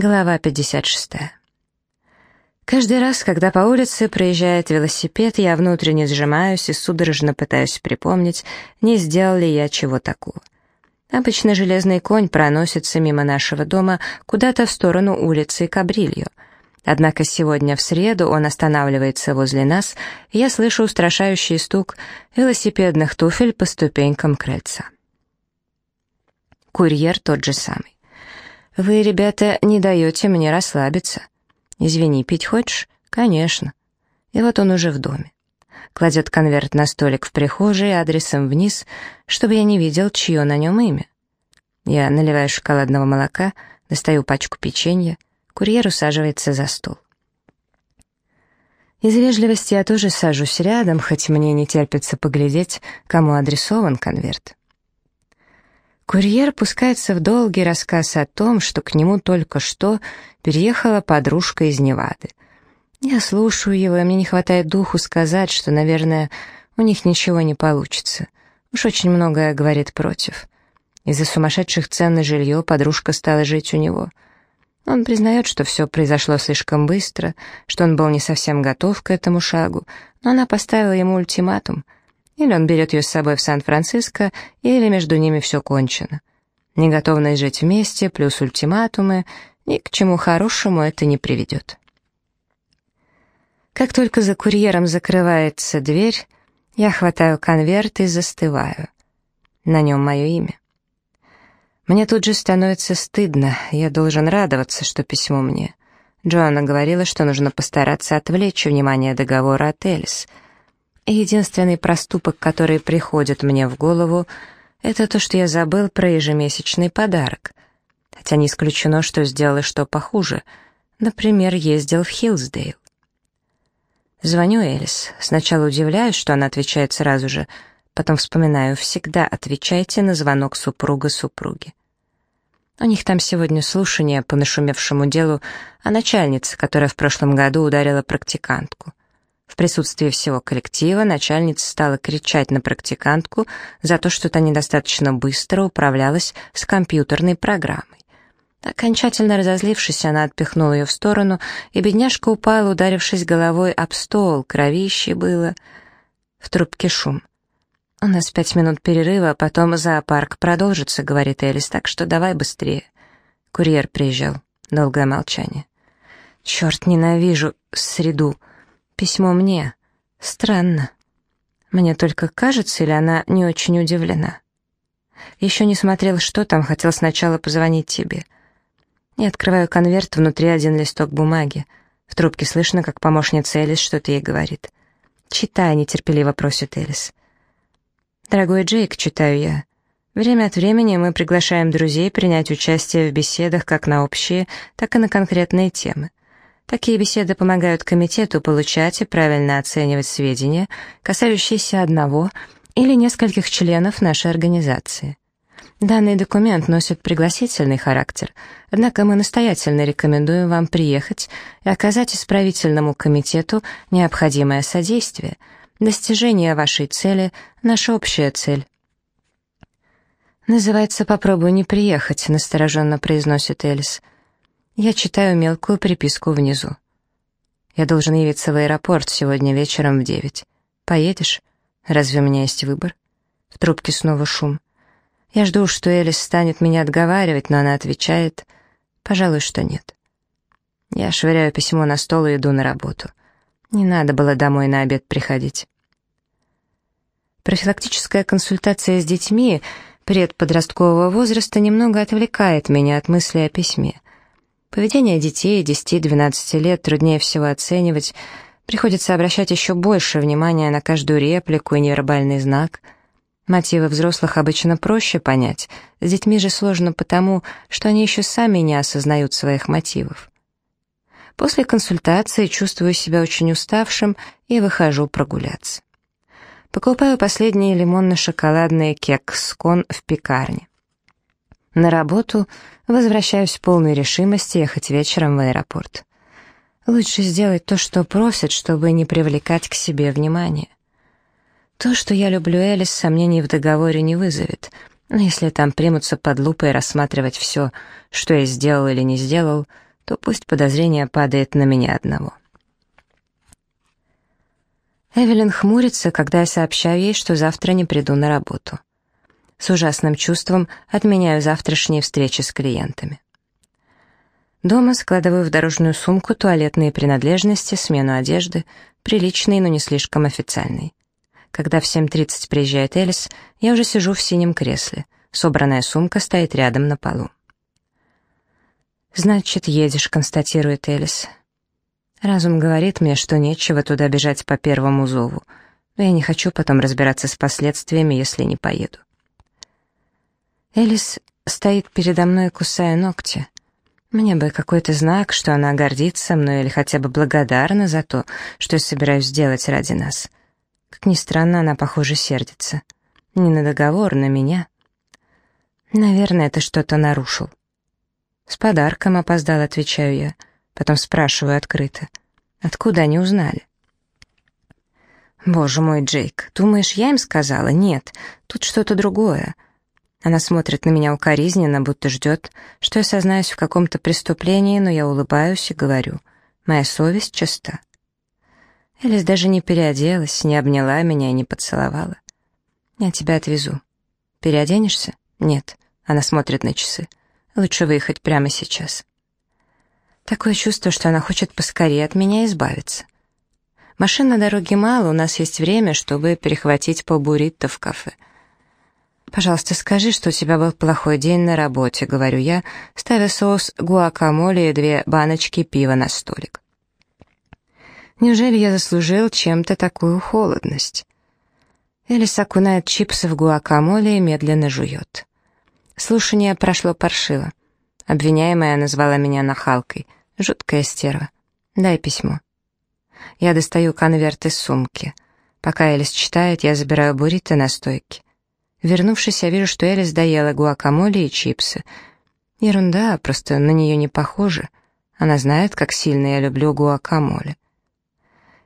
Глава 56. Каждый раз, когда по улице проезжает велосипед, я внутренне сжимаюсь и судорожно пытаюсь припомнить, не сделал ли я чего такого. Обычно железный конь проносится мимо нашего дома куда-то в сторону улицы Кабрильо. Однако сегодня в среду он останавливается возле нас, и я слышу устрашающий стук велосипедных туфель по ступенькам крыльца. Курьер тот же самый. «Вы, ребята, не даете мне расслабиться. Извини, пить хочешь? Конечно». И вот он уже в доме. Кладет конверт на столик в прихожей адресом вниз, чтобы я не видел, чье на нем имя. Я наливаю шоколадного молока, достаю пачку печенья, курьер усаживается за стол. Из вежливости я тоже сажусь рядом, хоть мне не терпится поглядеть, кому адресован конверт. Курьер пускается в долгий рассказ о том, что к нему только что переехала подружка из Невады. Я слушаю его, и мне не хватает духу сказать, что, наверное, у них ничего не получится. Уж очень многое говорит против. Из-за сумасшедших цен на жилье подружка стала жить у него. Он признает, что все произошло слишком быстро, что он был не совсем готов к этому шагу, но она поставила ему ультиматум — или он берет ее с собой в Сан-Франциско, или между ними все кончено. Неготовность жить вместе, плюс ультиматумы, ни к чему хорошему это не приведет. Как только за курьером закрывается дверь, я хватаю конверт и застываю. На нем мое имя. Мне тут же становится стыдно, я должен радоваться, что письмо мне. Джоанна говорила, что нужно постараться отвлечь внимание договора от Элис — единственный проступок, который приходит мне в голову, это то, что я забыл про ежемесячный подарок. Хотя не исключено, что сделал и что похуже. Например, ездил в Хиллсдейл. Звоню Элис. Сначала удивляюсь, что она отвечает сразу же, потом вспоминаю, всегда отвечайте на звонок супруга супруги. У них там сегодня слушание по нашумевшему делу о начальнице, которая в прошлом году ударила практикантку. В присутствии всего коллектива начальница стала кричать на практикантку за то, что та недостаточно быстро управлялась с компьютерной программой. Окончательно разозлившись, она отпихнула ее в сторону, и бедняжка упала, ударившись головой об стол, кровище было. В трубке шум. «У нас пять минут перерыва, а потом зоопарк продолжится», — говорит Элис, «так что давай быстрее». Курьер приезжал. Долгое молчание. «Черт, ненавижу среду», Письмо мне. Странно. Мне только кажется, или она не очень удивлена? Еще не смотрел, что там, хотел сначала позвонить тебе. Не открываю конверт, внутри один листок бумаги. В трубке слышно, как помощница Элис что-то ей говорит. «Читай», — нетерпеливо просит Элис. «Дорогой Джейк», — читаю я. Время от времени мы приглашаем друзей принять участие в беседах как на общие, так и на конкретные темы. Такие беседы помогают комитету получать и правильно оценивать сведения, касающиеся одного или нескольких членов нашей организации. Данный документ носит пригласительный характер, однако мы настоятельно рекомендуем вам приехать и оказать исправительному комитету необходимое содействие. Достижение вашей цели — наша общая цель. «Называется «Попробуй не приехать», — настороженно произносит Элис. Я читаю мелкую приписку внизу. Я должен явиться в аэропорт сегодня вечером в девять. Поедешь? Разве у меня есть выбор? В трубке снова шум. Я жду, что Элис станет меня отговаривать, но она отвечает, пожалуй, что нет. Я швыряю письмо на стол и иду на работу. Не надо было домой на обед приходить. Профилактическая консультация с детьми предподросткового возраста немного отвлекает меня от мысли о письме. Поведение детей 10-12 лет труднее всего оценивать, приходится обращать еще больше внимания на каждую реплику и невербальный знак. Мотивы взрослых обычно проще понять, с детьми же сложно потому, что они еще сами не осознают своих мотивов. После консультации чувствую себя очень уставшим и выхожу прогуляться. Покупаю последние лимонно-шоколадные кекс-кон в пекарне. На работу возвращаюсь в полной решимости ехать вечером в аэропорт. Лучше сделать то, что просят, чтобы не привлекать к себе внимание. То, что я люблю Элис, сомнений в договоре не вызовет, но если там примутся под лупой рассматривать все, что я сделал или не сделал, то пусть подозрение падает на меня одного. Эвелин хмурится, когда я сообщаю ей, что завтра не приду на работу. С ужасным чувством отменяю завтрашние встречи с клиентами. Дома складываю в дорожную сумку туалетные принадлежности, смену одежды, приличные, но не слишком официальные. Когда в 7.30 приезжает Элис, я уже сижу в синем кресле. Собранная сумка стоит рядом на полу. «Значит, едешь», — констатирует Элис. Разум говорит мне, что нечего туда бежать по первому зову, но я не хочу потом разбираться с последствиями, если не поеду. Элис стоит передо мной, кусая ногти. Мне бы какой-то знак, что она гордится мной или хотя бы благодарна за то, что я собираюсь сделать ради нас. Как ни странно, она, похоже, сердится. Не на договор, на меня. Наверное, это что-то нарушил. «С подарком опоздал», — отвечаю я. Потом спрашиваю открыто. «Откуда они узнали?» «Боже мой, Джейк, думаешь, я им сказала? Нет, тут что-то другое. Она смотрит на меня укоризненно, будто ждет, что я сознаюсь в каком-то преступлении, но я улыбаюсь и говорю, моя совесть чиста. Элис даже не переоделась, не обняла меня и не поцеловала. «Я тебя отвезу. Переоденешься?» «Нет». Она смотрит на часы. «Лучше выехать прямо сейчас». Такое чувство, что она хочет поскорее от меня избавиться. Машин на дороге мало, у нас есть время, чтобы перехватить по буррито в кафе. «Пожалуйста, скажи, что у тебя был плохой день на работе», — говорю я, ставя соус гуакамоле и две баночки пива на столик. Неужели я заслужил чем-то такую холодность? Элис окунает чипсы в гуакамоле и медленно жует. Слушание прошло паршиво. Обвиняемая назвала меня нахалкой. Жуткая стерва. Дай письмо. Я достаю конверт из сумки. Пока Элис читает, я забираю буррито на стойке. Вернувшись, я вижу, что Элис доела гуакамоле и чипсы. Ерунда, просто на нее не похоже. Она знает, как сильно я люблю гуакамоле.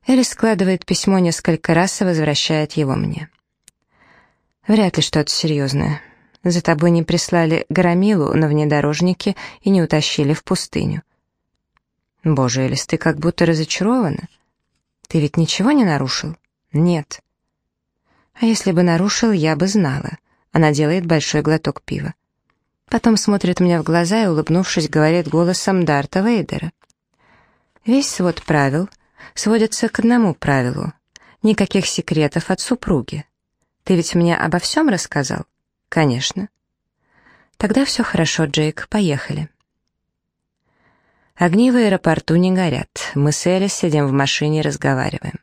Элис складывает письмо несколько раз и возвращает его мне. Вряд ли что-то серьезное. За тобой не прислали громилу на внедорожнике и не утащили в пустыню. Боже, Элис, ты как будто разочарована. Ты ведь ничего не нарушил? Нет. А если бы нарушил, я бы знала. Она делает большой глоток пива. Потом смотрит мне в глаза и, улыбнувшись, говорит голосом Дарта Вейдера. Весь свод правил сводится к одному правилу. Никаких секретов от супруги. Ты ведь мне обо всем рассказал? Конечно. Тогда все хорошо, Джейк, поехали. Огни в аэропорту не горят. Мы с Элис сидим в машине и разговариваем.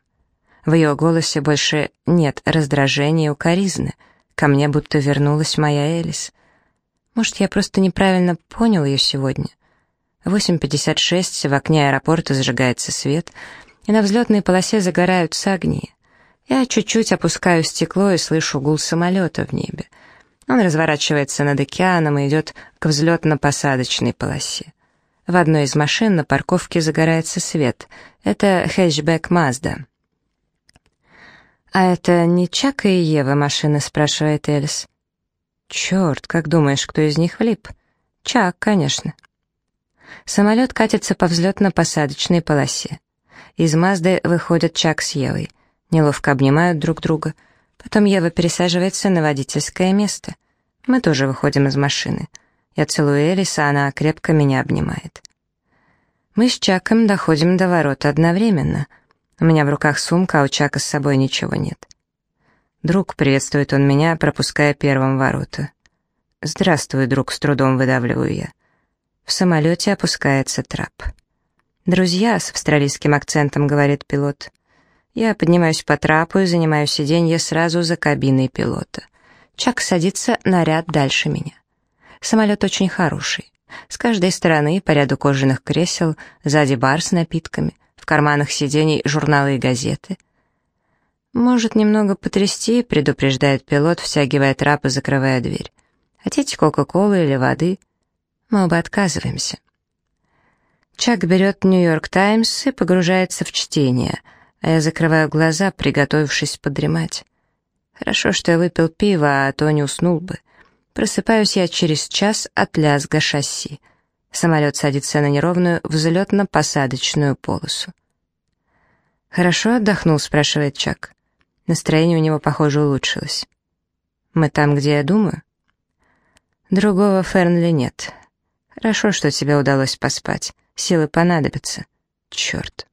В ее голосе больше нет раздражения и укоризны. Ко мне будто вернулась моя Элис. Может, я просто неправильно понял ее сегодня. 8.56, в окне аэропорта зажигается свет, и на взлетной полосе загораются огни. Я чуть-чуть опускаю стекло и слышу гул самолета в небе. Он разворачивается над океаном и идет к взлетно-посадочной полосе. В одной из машин на парковке загорается свет. Это хэтчбэк Мазда. «А это не Чака и Ева машина?» — спрашивает Элис. «Черт, как думаешь, кто из них влип?» «Чак, конечно». Самолет катится по взлетно-посадочной полосе. Из Мазды выходят Чак с Евой. Неловко обнимают друг друга. Потом Ева пересаживается на водительское место. Мы тоже выходим из машины. Я целую Элиса, она крепко меня обнимает. Мы с Чаком доходим до ворот одновременно — у меня в руках сумка, а у Чака с собой ничего нет. «Друг», — приветствует он меня, пропуская первым ворота. «Здравствуй, друг», — с трудом выдавливаю я. В самолете опускается трап. «Друзья», — с австралийским акцентом говорит пилот. Я поднимаюсь по трапу и занимаю сиденье сразу за кабиной пилота. Чак садится на ряд дальше меня. Самолет очень хороший. С каждой стороны по ряду кожаных кресел, сзади бар с напитками карманах сидений журналы и газеты. «Может, немного потрясти», — предупреждает пилот, втягивая трап и закрывая дверь. «Хотите Кока-Колы или воды?» Мы оба отказываемся. Чак берет «Нью-Йорк Таймс» и погружается в чтение, а я закрываю глаза, приготовившись подремать. Хорошо, что я выпил пиво, а то не уснул бы. Просыпаюсь я через час от лязга шасси. Самолет садится на неровную взлетно-посадочную полосу. «Хорошо отдохнул?» — спрашивает Чак. Настроение у него, похоже, улучшилось. «Мы там, где я думаю?» «Другого Фернли нет. Хорошо, что тебе удалось поспать. Силы понадобятся. Черт!»